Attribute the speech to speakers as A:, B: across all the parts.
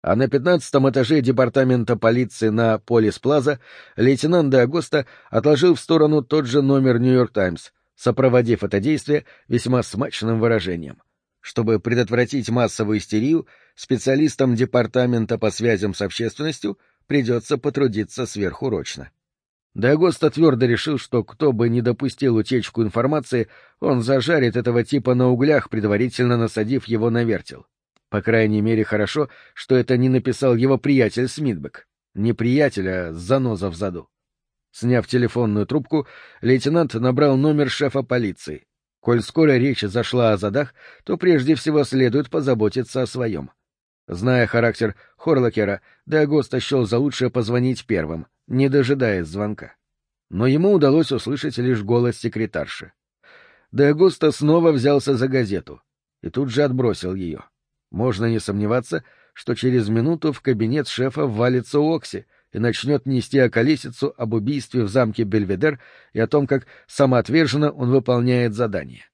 A: А на пятнадцатом этаже департамента полиции на Полис-Плаза лейтенант де отложил в сторону тот же номер «Нью-Йорк Таймс», сопроводив это действие весьма смачным выражением. Чтобы предотвратить массовую истерию, специалистам департамента по связям с общественностью придется потрудиться сверхурочно. Дагоста твердо решил, что кто бы не допустил утечку информации, он зажарит этого типа на углях, предварительно насадив его на вертел. По крайней мере, хорошо, что это не написал его приятель Смитбек. Не приятель, а заноза в заду. Сняв телефонную трубку, лейтенант набрал номер шефа полиции. Коль скоро речь зашла о задах, то прежде всего следует позаботиться о своем. Зная характер Хорлокера, Деагоста счел за лучшее позвонить первым, не дожидаясь звонка. Но ему удалось услышать лишь голос секретарши. Деагоста снова взялся за газету и тут же отбросил ее. Можно не сомневаться, что через минуту в кабинет шефа валится Окси и начнет нести околесицу об убийстве в замке Бельведер и о том, как самоотверженно он выполняет задание.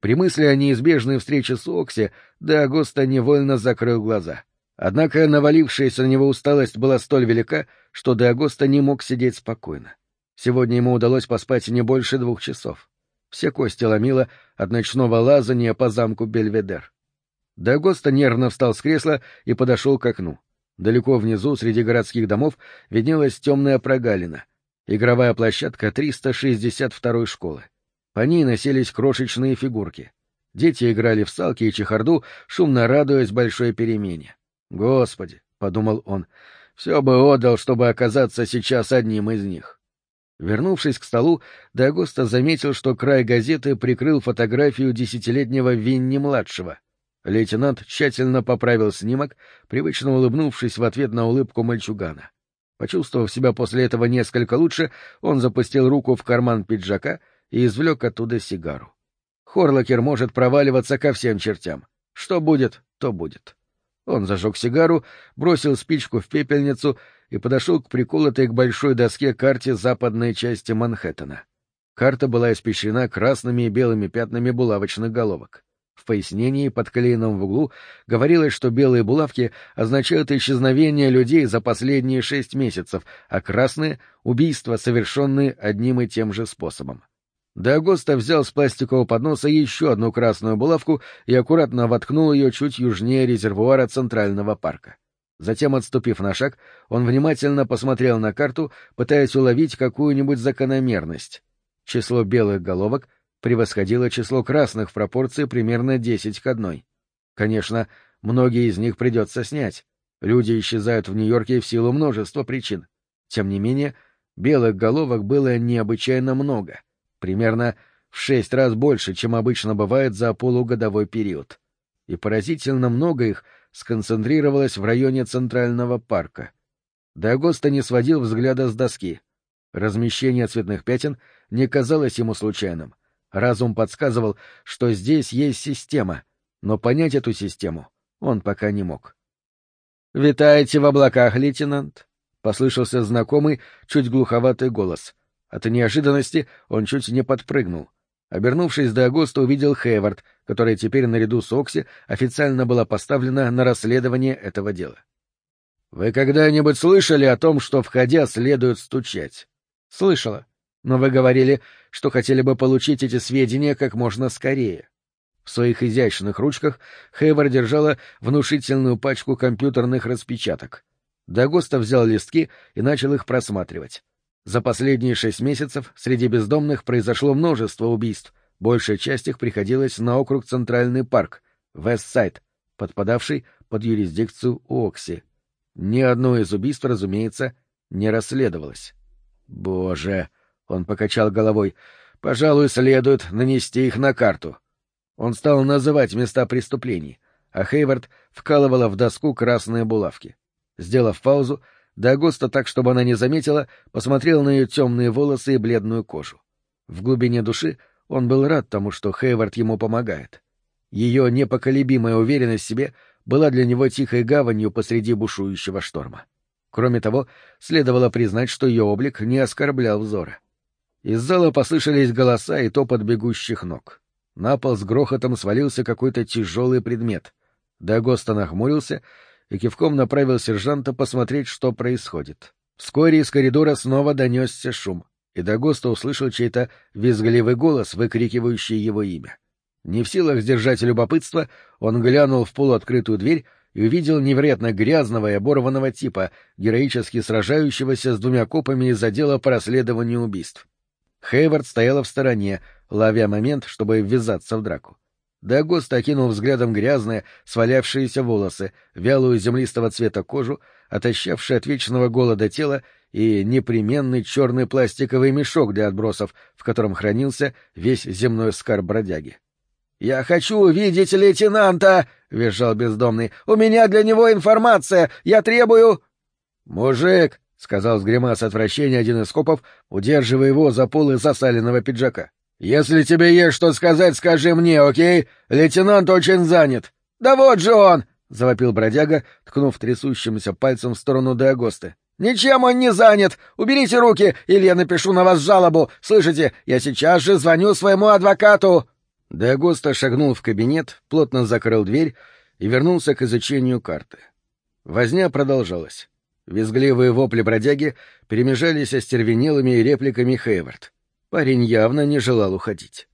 A: При мысли о неизбежной встрече с Окси Де Агоста невольно закрыл глаза. Однако навалившаяся на него усталость была столь велика, что Де Агоста не мог сидеть спокойно. Сегодня ему удалось поспать не больше двух часов. Все кости ломило от ночного лазания по замку Бельведер. Де Агоста нервно встал с кресла и подошел к окну. Далеко внизу, среди городских домов, виднелась темная прогалина. Игровая площадка 362-й школы. По ней носились крошечные фигурки. Дети играли в салки и чехарду, шумно радуясь большой перемене. «Господи!» — подумал он. «Все бы отдал, чтобы оказаться сейчас одним из них». Вернувшись к столу, Дагоста заметил, что край газеты прикрыл фотографию десятилетнего Винни-младшего. Лейтенант тщательно поправил снимок, привычно улыбнувшись в ответ на улыбку мальчугана. Почувствовав себя после этого несколько лучше, он запустил руку в карман пиджака и извлек оттуда сигару. Хорлокер может проваливаться ко всем чертям. Что будет, то будет. Он зажег сигару, бросил спичку в пепельницу и подошел к приколотой к большой доске карте западной части Манхэттена. Карта была испещрена красными и белыми пятнами булавочных головок. В пояснении, подклеенном в углу, говорилось, что белые булавки означают исчезновение людей за последние шесть месяцев, а красные — убийства, совершенные одним и тем же способом. Дагоста взял с пластикового подноса еще одну красную булавку и аккуратно воткнул ее чуть южнее резервуара Центрального парка. Затем, отступив на шаг, он внимательно посмотрел на карту, пытаясь уловить какую-нибудь закономерность. Число белых головок превосходило число красных в пропорции примерно 10 к одной. Конечно, многие из них придется снять. Люди исчезают в Нью-Йорке в силу множества причин. Тем не менее, белых головок было необычайно много — примерно в шесть раз больше, чем обычно бывает за полугодовой период. И поразительно много их сконцентрировалось в районе Центрального парка. Дагоста не сводил взгляда с доски. Размещение цветных пятен не казалось ему случайным. Разум подсказывал, что здесь есть система, но понять эту систему он пока не мог. «Витаете в облаках, лейтенант?» — послышался знакомый, чуть глуховатый голос. От неожиданности он чуть не подпрыгнул. Обернувшись до Агоста, увидел Хейвард, которая теперь наряду с Окси официально была поставлена на расследование этого дела. — Вы когда-нибудь слышали о том, что, входя, следует стучать? — Слышала. Но вы говорили, что хотели бы получить эти сведения как можно скорее. В своих изящных ручках Хейвард держала внушительную пачку компьютерных распечаток. Дагоста взял листки и начал их просматривать. За последние шесть месяцев среди бездомных произошло множество убийств, большая часть их приходилась на округ Центральный парк, Вестсайд, подпадавший под юрисдикцию Окси. Ни одно из убийств, разумеется, не расследовалось. «Боже!» — он покачал головой. «Пожалуй, следует нанести их на карту». Он стал называть места преступлений, а Хейвард вкалывала в доску красные булавки. Сделав паузу, Дагоста так, чтобы она не заметила, посмотрел на ее темные волосы и бледную кожу. В глубине души он был рад тому, что Хейвард ему помогает. Ее непоколебимая уверенность в себе была для него тихой гаванью посреди бушующего шторма. Кроме того, следовало признать, что ее облик не оскорблял взора. Из зала послышались голоса и топот бегущих ног. На пол с грохотом свалился какой-то тяжелый предмет. Дагоста нахмурился и кивком направил сержанта посмотреть, что происходит. Вскоре из коридора снова донесся шум, и Дагоста услышал чей-то визгливый голос, выкрикивающий его имя. Не в силах сдержать любопытство, он глянул в полуоткрытую дверь и увидел невероятно грязного и оборванного типа, героически сражающегося с двумя копами из отдела по расследованию убийств. Хейвард стояла в стороне, ловя момент, чтобы ввязаться в драку. Дагост окинул взглядом грязные, свалявшиеся волосы, вялую землистого цвета кожу, отощавшее от вечного голода тело и непременный черный пластиковый мешок для отбросов, в котором хранился весь земной скарб бродяги. — Я хочу увидеть лейтенанта! — визжал бездомный. — У меня для него информация! Я требую... — Мужик! — сказал с гримас отвращения один из копов, удерживая его за полы засаленного пиджака. — Если тебе есть что сказать, скажи мне, окей? Лейтенант очень занят. — Да вот же он! — завопил бродяга, ткнув трясущимся пальцем в сторону Деагосты. — Ничем он не занят! Уберите руки, или я напишу на вас жалобу! Слышите, я сейчас же звоню своему адвокату! Деагоста шагнул в кабинет, плотно закрыл дверь и вернулся к изучению карты. Возня продолжалась. Визгливые вопли бродяги перемежались остервенелыми репликами Хейвард. Парень явно не желал уходить.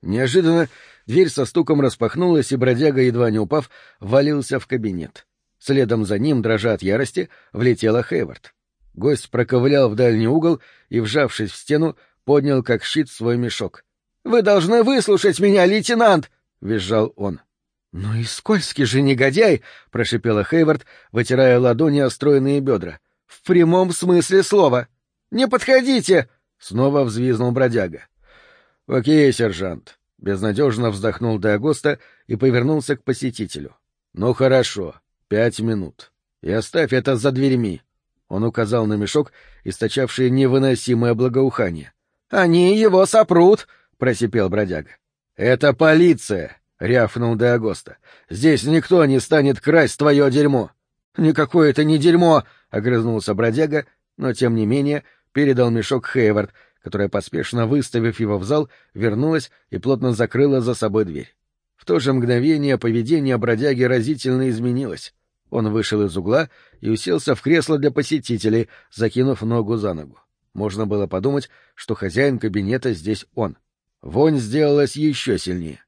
A: Неожиданно дверь со стуком распахнулась, и бродяга, едва не упав, валился в кабинет. Следом за ним, дрожа от ярости, влетела Хейвард. Гость проковылял в дальний угол и, вжавшись в стену, поднял как щит свой мешок. Вы должны выслушать меня, лейтенант! — визжал он. — Ну и скользкий же негодяй! — прошипела Хейвард, вытирая ладони о стройные бедра. — В прямом смысле слова! Не подходите! — снова взвизнул бродяга. — Окей, сержант. Безнадежно вздохнул Деагоста и повернулся к посетителю. — Ну хорошо, пять минут. И оставь это за дверьми. Он указал на мешок, источавший невыносимое благоухание. — Они его сопрут! — просипел бродяга. — Это полиция! — рявкнул Деагоста. — Здесь никто не станет красть твое дерьмо! — Никакое это не дерьмо! — огрызнулся бродяга, но, тем не менее, передал мешок Хейвард, которая, поспешно выставив его в зал, вернулась и плотно закрыла за собой дверь. В то же мгновение поведение бродяги разительно изменилось. Он вышел из угла и уселся в кресло для посетителей, закинув ногу за ногу. Можно было подумать, что хозяин кабинета здесь он — Вонь сделалась еще сильнее. —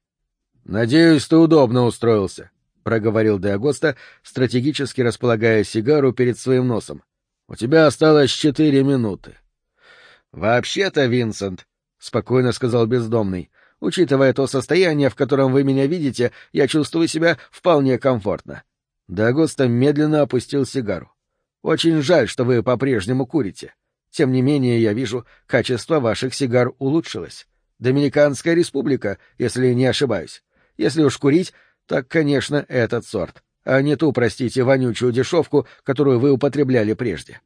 A: Надеюсь, ты удобно устроился, — проговорил Деагоста, стратегически располагая сигару перед своим носом. — У тебя осталось четыре минуты. — Вообще-то, Винсент, — спокойно сказал бездомный, — учитывая то состояние, в котором вы меня видите, я чувствую себя вполне комфортно. Деагоста медленно опустил сигару. — Очень жаль, что вы по-прежнему курите. Тем не менее, я вижу, качество ваших сигар улучшилось. Доминиканская республика, если не ошибаюсь. Если уж курить, так, конечно, этот сорт, а не ту, простите, вонючую дешевку, которую вы употребляли прежде.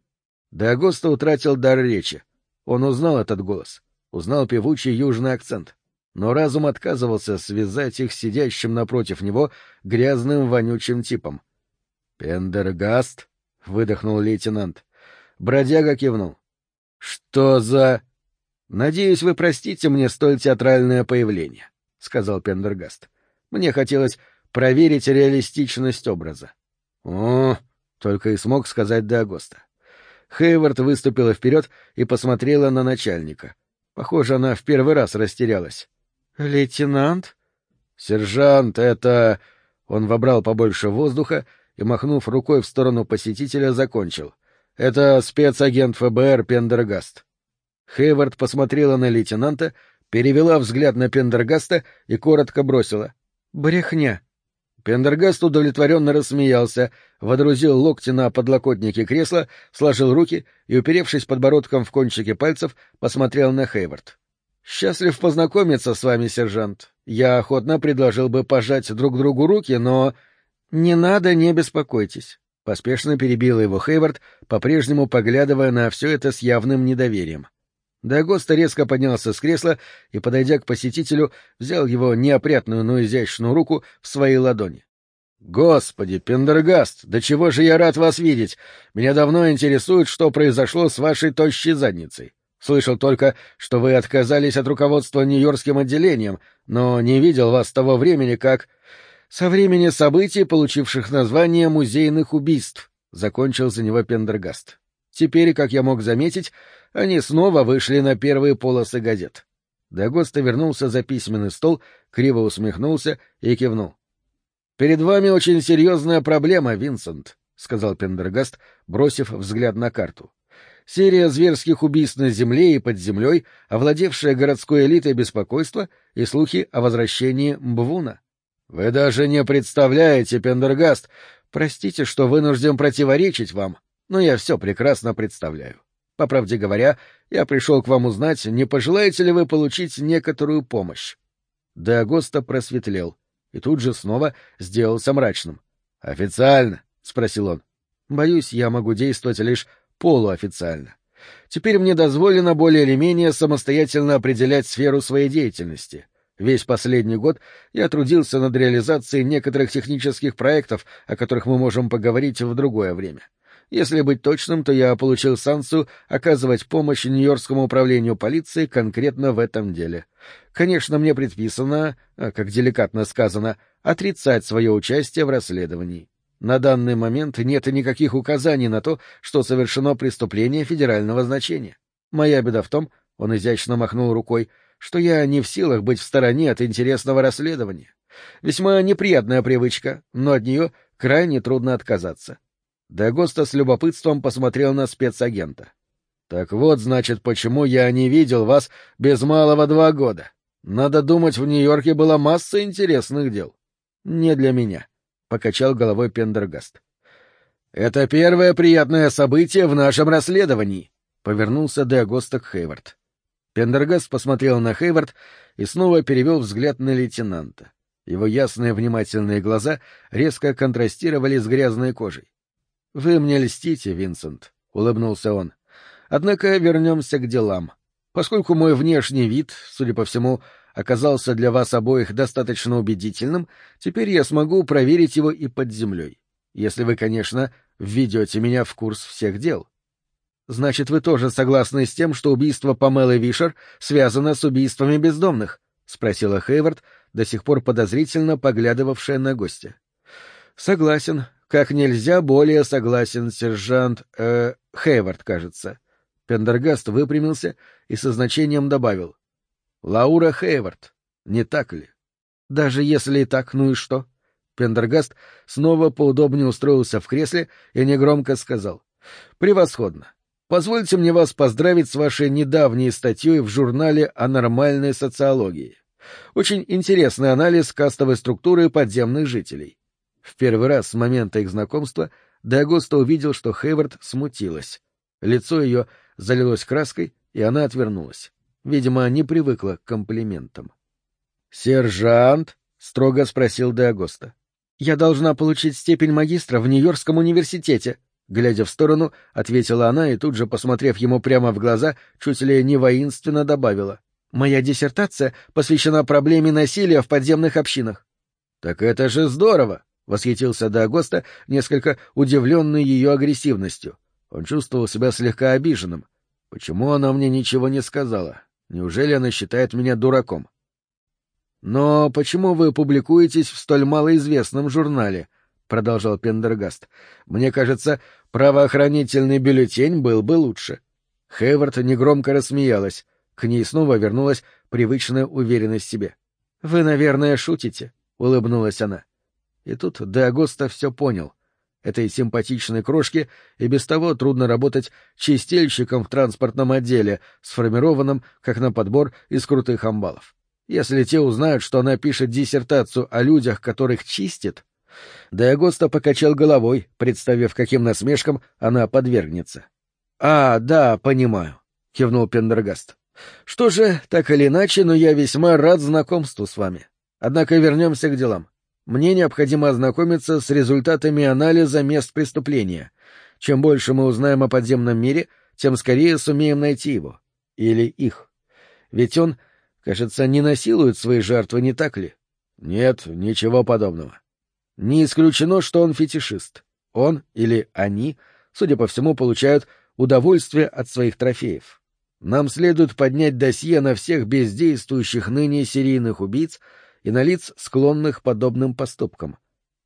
A: Дагоста утратил дар речи. Он узнал этот голос, узнал певучий южный акцент, но разум отказывался связать их с сидящим напротив него грязным вонючим типом. «Пендергаст?» — выдохнул лейтенант. Бродяга кивнул. «Что за...» «Надеюсь, вы простите мне столь театральное появление», — сказал Пендергаст. «Мне хотелось проверить реалистичность образа». «О!» — только и смог сказать Дагоста. Хейвард выступила вперед и посмотрела на начальника. Похоже, она в первый раз растерялась. «Лейтенант?» «Сержант, это...» Он вобрал побольше воздуха и, махнув рукой в сторону посетителя, закончил. «Это спецагент ФБР Пендергаст». Хейвард посмотрела на лейтенанта, перевела взгляд на Пендергаста и коротко бросила. «Брехня». Пендергаст удовлетворенно рассмеялся, водрузил локти на подлокотники кресла, сложил руки и, уперевшись подбородком в кончики пальцев, посмотрел на Хейвард. «Счастлив познакомиться с вами, сержант. Я охотно предложил бы пожать друг другу руки, но...» «Не надо, не беспокойтесь», — поспешно перебила его Хейвард, по-прежнему поглядывая на все это с явным недоверием. Дагоста резко поднялся с кресла и, подойдя к посетителю, взял его неопрятную, но изящную руку в свои ладони. «Господи, Пендергаст, да чего же я рад вас видеть! Меня давно интересует, что произошло с вашей тощей задницей. Слышал только, что вы отказались от руководства Нью-Йоркским отделением, но не видел вас с того времени, как... Со времени событий, получивших название музейных убийств, закончил за него Пендергаст. Теперь, как я мог заметить, они снова вышли на первые полосы газет. Дагоста вернулся за письменный стол, криво усмехнулся и кивнул. — Перед вами очень серьезная проблема, Винсент, — сказал Пендергаст, бросив взгляд на карту. Серия зверских убийств на земле и под землей, овладевшая городской элитой беспокойства и слухи о возвращении Мбвуна. — Вы даже не представляете, Пендергаст, простите, что вынужден противоречить вам, но я все прекрасно представляю. По правде говоря, я пришел к вам узнать, не пожелаете ли вы получить некоторую помощь. Деагоста просветлел и тут же снова сделался мрачным. — Официально? — спросил он. — Боюсь, я могу действовать лишь полуофициально. Теперь мне дозволено более или менее самостоятельно определять сферу своей деятельности. Весь последний год я трудился над реализацией некоторых технических проектов, о которых мы можем поговорить в другое время. Если быть точным, то я получил санкцию оказывать помощь Нью-Йоркскому управлению полиции конкретно в этом деле. Конечно, мне предписано, а, как деликатно сказано, отрицать свое участие в расследовании. На данный момент нет никаких указаний на то, что совершено преступление федерального значения. Моя беда в том, — он изящно махнул рукой, — что я не в силах быть в стороне от интересного расследования. Весьма неприятная привычка, но от нее крайне трудно отказаться. Дагоста с любопытством посмотрел на спецагента. — Так вот, значит, почему я не видел вас без малого два года. Надо думать, в Нью-Йорке была масса интересных дел. — Не для меня, — покачал головой Пендергаст. — Это первое приятное событие в нашем расследовании, — повернулся Дагоста к Хейвард. Пендергаст посмотрел на Хейвард и снова перевел взгляд на лейтенанта. Его ясные внимательные глаза резко контрастировали с грязной кожей. Вы мне льстите, Винсент, улыбнулся он. Однако вернемся к делам. Поскольку мой внешний вид, судя по всему, оказался для вас обоих достаточно убедительным, теперь я смогу проверить его и под землей. Если вы, конечно, введете меня в курс всех дел. Значит, вы тоже согласны с тем, что убийство Памелы Вишер связано с убийствами бездомных? — спросила Хейвард, до сих пор подозрительно поглядывавшая на гостя. — Согласен, как нельзя более согласен сержант... э... Хейвард, кажется. Пендергаст выпрямился и со значением добавил. Лаура Хейвард, не так ли? Даже если и так, ну и что? Пендергаст снова поудобнее устроился в кресле и негромко сказал. Превосходно. Позвольте мне вас поздравить с вашей недавней статьей в журнале о нормальной социологии. Очень интересный анализ кастовой структуры подземных жителей. В первый раз с момента их знакомства Дагоста увидел, что Хейвард смутилась. Лицо ее залилось краской, и она отвернулась. Видимо, не привыкла к комплиментам. «Сержант?» — строго спросил Деагоста. «Я должна получить степень магистра в Нью-Йоркском университете», Глядя в сторону, ответила она и тут же, посмотрев ему прямо в глаза, чуть ли не воинственно добавила. «Моя диссертация посвящена проблеме насилия в подземных общинах». «Так это же здорово!» — восхитился Дагоста, несколько удивленный ее агрессивностью. Он чувствовал себя слегка обиженным. Почему она мне ничего не сказала? Неужели она считает меня дураком? «Но почему вы публикуетесь в столь малоизвестном журнале?» — продолжал Пендергаст. «Мне кажется, правоохранительный бюллетень был бы лучше». Хейвард негромко рассмеялась. К ней снова вернулась привычная уверенность в себе. «Вы, наверное, шутите?» — улыбнулась она. И тут Деагоста все понял. Этой симпатичной крошке и без того трудно работать чистильщиком в транспортном отделе, сформированном, как на подбор, из крутых амбалов. Если те узнают, что она пишет диссертацию о людях, которых чистит... Деагоста покачал головой, представив, каким насмешкам она подвергнется. — А, да, понимаю, — кивнул Пендергаст. — Что же, так или иначе, но я весьма рад знакомству с вами. Однако вернемся к делам. Мне необходимо ознакомиться с результатами анализа мест преступления. Чем больше мы узнаем о подземном мире, тем скорее сумеем найти его. Или их. Ведь он, кажется, не насилует свои жертвы, не так ли? Нет, ничего подобного. Не исключено, что он фетишист. Он или они, судя по всему, получают удовольствие от своих трофеев. Нам следует поднять досье на всех бездействующих ныне серийных убийц и на лиц, склонных подобным поступкам.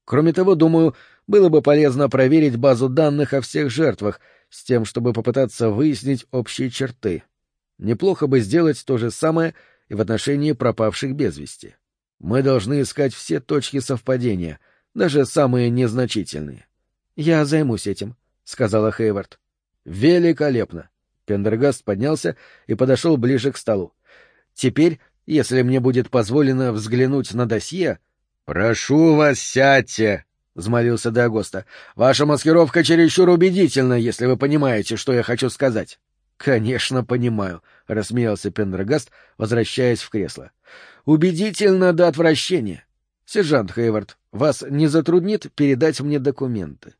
A: Кроме того, думаю, было бы полезно проверить базу данных о всех жертвах, с тем, чтобы попытаться выяснить общие черты. Неплохо бы сделать то же самое и в отношении пропавших без вести. Мы должны искать все точки совпадения, даже самые незначительные. — Я займусь этим, — сказала Хейвард. — Великолепно! Пендергаст поднялся и подошел ближе к столу. — Теперь, если мне будет позволено взглянуть на досье... — Прошу вас, сядьте! — взмолился Дагоста. — Ваша маскировка чересчур убедительна, если вы понимаете, что я хочу сказать. — Конечно, понимаю, — рассмеялся Пендергаст, возвращаясь в кресло. — Убедительно до отвращения. Сержант Хейвард, вас не затруднит передать мне документы?